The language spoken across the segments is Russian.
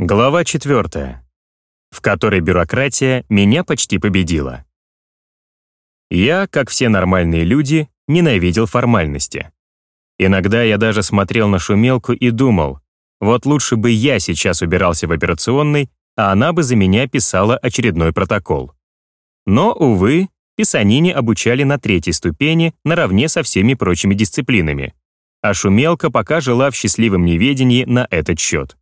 Глава 4, в которой бюрократия меня почти победила. Я, как все нормальные люди, ненавидел формальности. Иногда я даже смотрел на шумелку и думал, вот лучше бы я сейчас убирался в операционной, а она бы за меня писала очередной протокол. Но, увы, писанине обучали на третьей ступени наравне со всеми прочими дисциплинами, а шумелка пока жила в счастливом неведении на этот счет.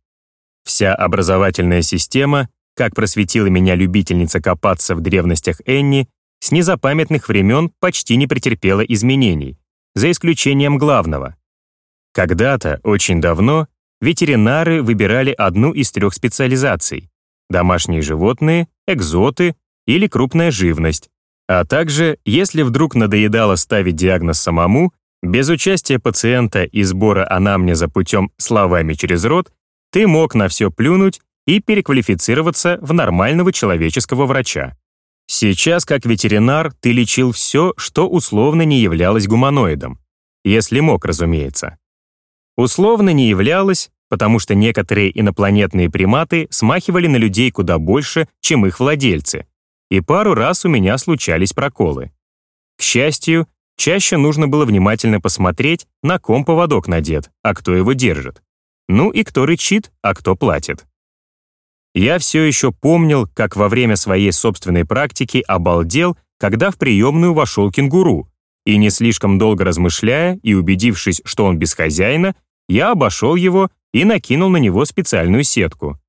Вся образовательная система, как просветила меня любительница копаться в древностях Энни, с незапамятных времен почти не претерпела изменений, за исключением главного. Когда-то, очень давно, ветеринары выбирали одну из трех специализаций — домашние животные, экзоты или крупная живность, а также, если вдруг надоедало ставить диагноз самому, без участия пациента и сбора анамнеза путем словами через рот, ты мог на все плюнуть и переквалифицироваться в нормального человеческого врача. Сейчас, как ветеринар, ты лечил все, что условно не являлось гуманоидом. Если мог, разумеется. Условно не являлось, потому что некоторые инопланетные приматы смахивали на людей куда больше, чем их владельцы. И пару раз у меня случались проколы. К счастью, чаще нужно было внимательно посмотреть, на ком поводок надет, а кто его держит. Ну и кто рычит, а кто платит. Я все еще помнил, как во время своей собственной практики обалдел, когда в приемную вошел кенгуру, и не слишком долго размышляя и убедившись, что он без хозяина, я обошел его и накинул на него специальную сетку.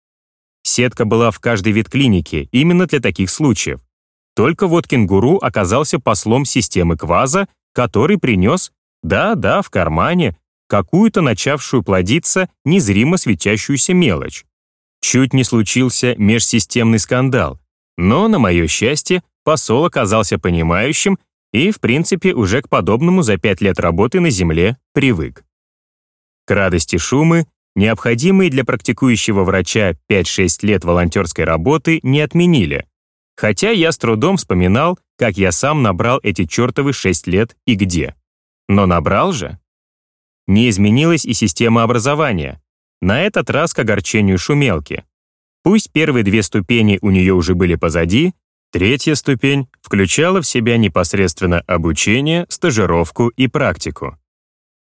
Сетка была в каждой ветклинике именно для таких случаев. Только вот кенгуру оказался послом системы кваза, который принес, да-да, в кармане, какую-то начавшую плодиться незримо светящуюся мелочь. Чуть не случился межсистемный скандал, но, на мое счастье, посол оказался понимающим и, в принципе, уже к подобному за пять лет работы на Земле привык. К радости Шумы, необходимые для практикующего врача 5-6 лет волонтерской работы не отменили, хотя я с трудом вспоминал, как я сам набрал эти чертовы 6 лет и где. Но набрал же. Не изменилась и система образования. На этот раз к огорчению шумелки. Пусть первые две ступени у нее уже были позади, третья ступень включала в себя непосредственно обучение, стажировку и практику.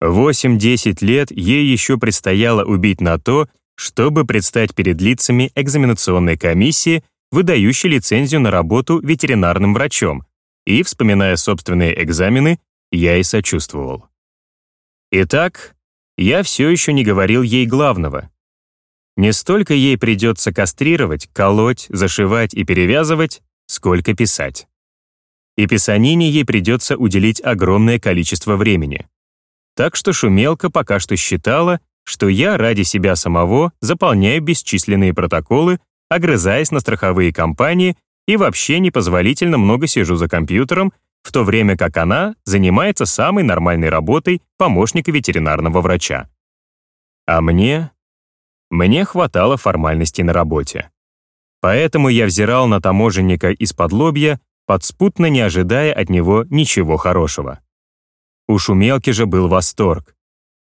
8-10 лет ей еще предстояло убить на то, чтобы предстать перед лицами экзаменационной комиссии, выдающей лицензию на работу ветеринарным врачом, и, вспоминая собственные экзамены, я и сочувствовал. Итак, я все еще не говорил ей главного. Не столько ей придется кастрировать, колоть, зашивать и перевязывать, сколько писать. И писанине ей придется уделить огромное количество времени. Так что Шумелка пока что считала, что я ради себя самого заполняю бесчисленные протоколы, огрызаясь на страховые компании и вообще непозволительно много сижу за компьютером, в то время как она занимается самой нормальной работой помощника ветеринарного врача. А мне? Мне хватало формальностей на работе. Поэтому я взирал на таможенника из-под лобья, подспутно не ожидая от него ничего хорошего. У Шумелки же был восторг.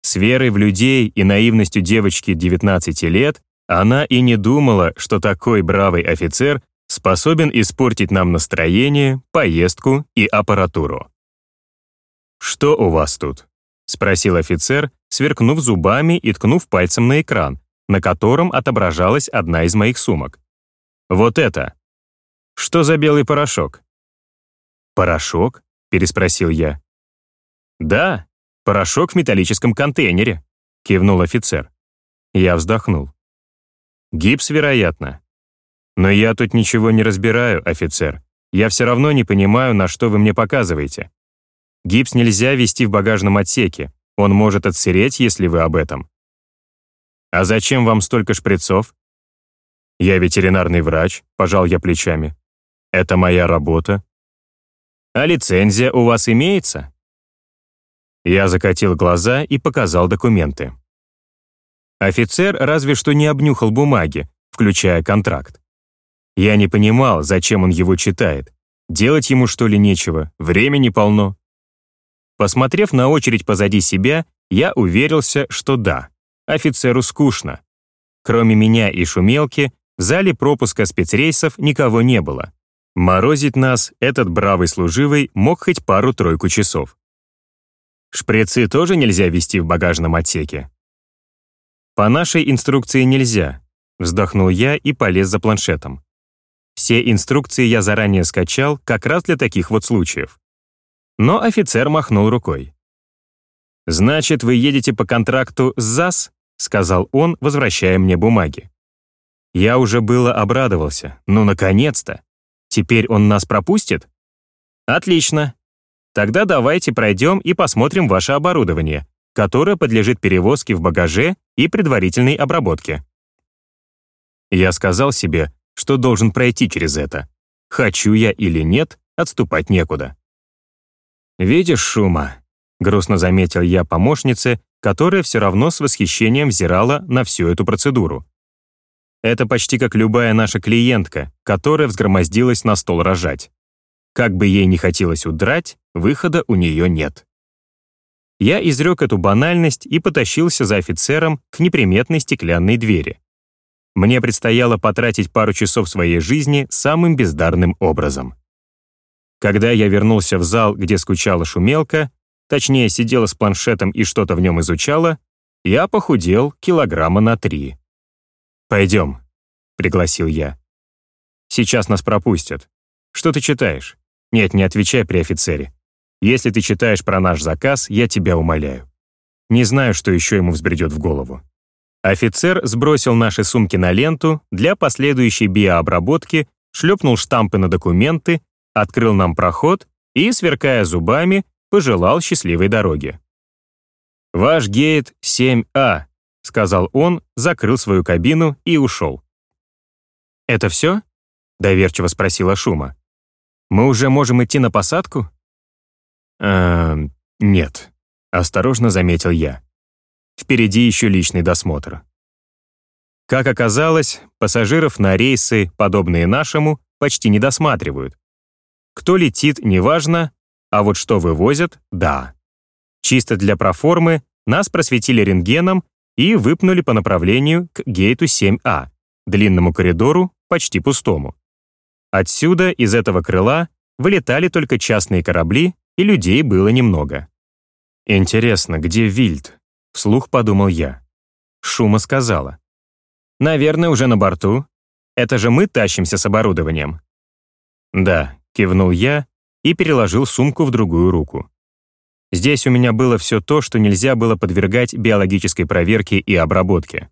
С верой в людей и наивностью девочки 19 лет она и не думала, что такой бравый офицер способен испортить нам настроение, поездку и аппаратуру. «Что у вас тут?» — спросил офицер, сверкнув зубами и ткнув пальцем на экран, на котором отображалась одна из моих сумок. «Вот это! Что за белый порошок?» «Порошок?» — переспросил я. «Да, порошок в металлическом контейнере», — кивнул офицер. Я вздохнул. «Гипс, вероятно. «Но я тут ничего не разбираю, офицер. Я все равно не понимаю, на что вы мне показываете. Гипс нельзя вести в багажном отсеке. Он может отсыреть, если вы об этом». «А зачем вам столько шприцов?» «Я ветеринарный врач», — пожал я плечами. «Это моя работа». «А лицензия у вас имеется?» Я закатил глаза и показал документы. Офицер разве что не обнюхал бумаги, включая контракт. Я не понимал, зачем он его читает. Делать ему что ли нечего, времени полно. Посмотрев на очередь позади себя, я уверился, что да, офицеру скучно. Кроме меня и шумелки, в зале пропуска спецрейсов никого не было. Морозить нас этот бравый служивый мог хоть пару-тройку часов. Шприцы тоже нельзя вести в багажном отсеке. По нашей инструкции нельзя, вздохнул я и полез за планшетом. Все инструкции я заранее скачал как раз для таких вот случаев. Но офицер махнул рукой. «Значит, вы едете по контракту с ЗАС?» — сказал он, возвращая мне бумаги. Я уже было обрадовался. Ну, наконец-то! Теперь он нас пропустит? Отлично. Тогда давайте пройдем и посмотрим ваше оборудование, которое подлежит перевозке в багаже и предварительной обработке. Я сказал себе, что должен пройти через это. Хочу я или нет, отступать некуда. «Видишь шума?» — грустно заметил я помощнице, которая все равно с восхищением взирала на всю эту процедуру. Это почти как любая наша клиентка, которая взгромоздилась на стол рожать. Как бы ей не хотелось удрать, выхода у нее нет. Я изрек эту банальность и потащился за офицером к неприметной стеклянной двери. Мне предстояло потратить пару часов своей жизни самым бездарным образом. Когда я вернулся в зал, где скучала шумелка, точнее, сидела с планшетом и что-то в нем изучала, я похудел килограмма на три. «Пойдем», — пригласил я. «Сейчас нас пропустят. Что ты читаешь? Нет, не отвечай при офицере. Если ты читаешь про наш заказ, я тебя умоляю. Не знаю, что еще ему взбредет в голову». Офицер сбросил наши сумки на ленту для последующей биообработки, шлепнул штампы на документы, открыл нам проход и, сверкая зубами, пожелал счастливой дороги. «Ваш гейт 7А», сказал он, закрыл свою кабину и ушел. «Это все?» — доверчиво спросила Шума. «Мы уже можем идти на посадку?» «Эм, нет», — осторожно заметил я. «Впереди еще личный досмотр». Как оказалось, пассажиров на рейсы, подобные нашему, почти не досматривают. Кто летит, неважно, а вот что вывозят — да. Чисто для проформы нас просветили рентгеном и выпнули по направлению к гейту 7А, длинному коридору, почти пустому. Отсюда, из этого крыла, вылетали только частные корабли, и людей было немного. «Интересно, где Вильд?» — вслух подумал я. Шума сказала. «Наверное, уже на борту. Это же мы тащимся с оборудованием». «Да», — кивнул я и переложил сумку в другую руку. Здесь у меня было все то, что нельзя было подвергать биологической проверке и обработке.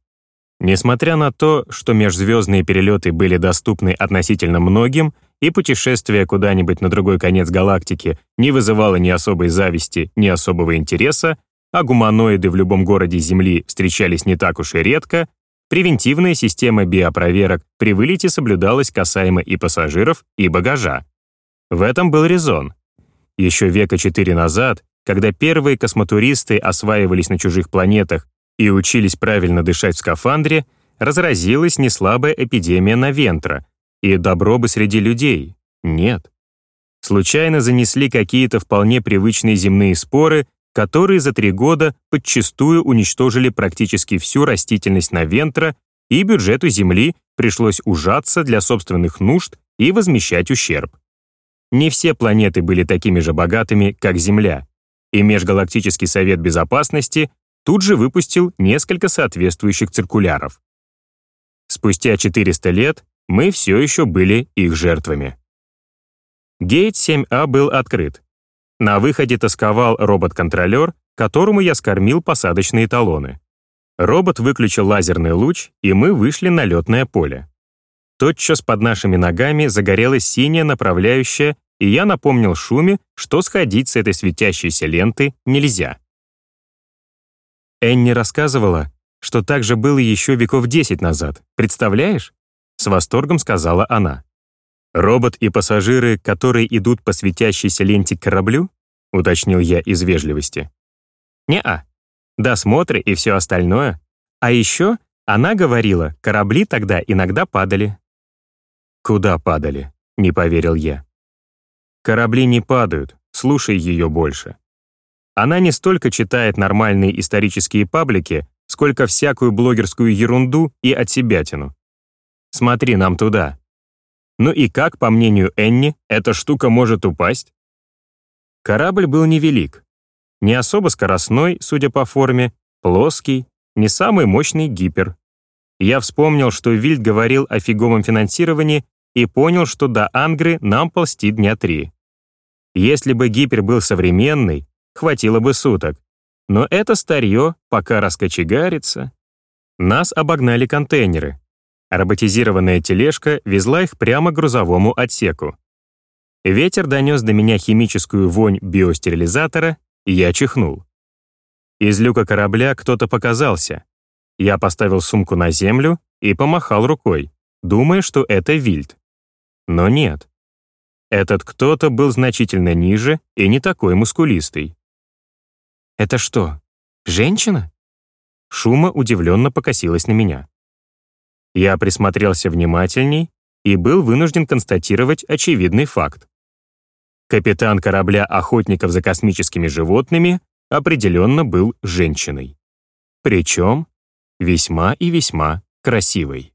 Несмотря на то, что межзвездные перелеты были доступны относительно многим, и путешествие куда-нибудь на другой конец галактики не вызывало ни особой зависти, ни особого интереса, а гуманоиды в любом городе Земли встречались не так уж и редко, превентивная система биопроверок при вылете соблюдалась касаемо и пассажиров, и багажа. В этом был резон. Еще века четыре назад когда первые космотуристы осваивались на чужих планетах и учились правильно дышать в скафандре, разразилась неслабая эпидемия Навентра, и добро бы среди людей. Нет. Случайно занесли какие-то вполне привычные земные споры, которые за три года подчастую уничтожили практически всю растительность Навентра, и бюджету Земли пришлось ужаться для собственных нужд и возмещать ущерб. Не все планеты были такими же богатыми, как Земля, и Межгалактический совет безопасности тут же выпустил несколько соответствующих циркуляров. Спустя 400 лет мы все еще были их жертвами. Гейт 7А был открыт. На выходе тосковал робот-контролер, которому я скормил посадочные талоны. Робот выключил лазерный луч, и мы вышли на летное поле. Тотчас под нашими ногами загорелась синяя направляющая и я напомнил Шуме, что сходить с этой светящейся ленты нельзя. Энни рассказывала, что так же было еще веков десять назад. Представляешь? С восторгом сказала она. Робот и пассажиры, которые идут по светящейся ленте к кораблю? Уточнил я из вежливости. Не-а. Досмотры и все остальное. А еще она говорила, корабли тогда иногда падали. Куда падали? Не поверил я. Корабли не падают, слушай ее больше. Она не столько читает нормальные исторические паблики, сколько всякую блогерскую ерунду и отсебятину. Смотри нам туда. Ну и как, по мнению Энни, эта штука может упасть? Корабль был невелик. Не особо скоростной, судя по форме, плоский, не самый мощный гипер. Я вспомнил, что Вильд говорил о фиговом финансировании и понял, что до Ангры нам ползти дня три. Если бы гипер был современный, хватило бы суток. Но это старье пока раскочегарится. Нас обогнали контейнеры. Роботизированная тележка везла их прямо к грузовому отсеку. Ветер донес до меня химическую вонь биостерилизатора, и я чихнул. Из люка корабля кто-то показался. Я поставил сумку на землю и помахал рукой, думая, что это Вильд. Но нет. Этот кто-то был значительно ниже и не такой мускулистый. «Это что, женщина?» Шума удивленно покосилась на меня. Я присмотрелся внимательней и был вынужден констатировать очевидный факт. Капитан корабля охотников за космическими животными определенно был женщиной. Причем весьма и весьма красивой.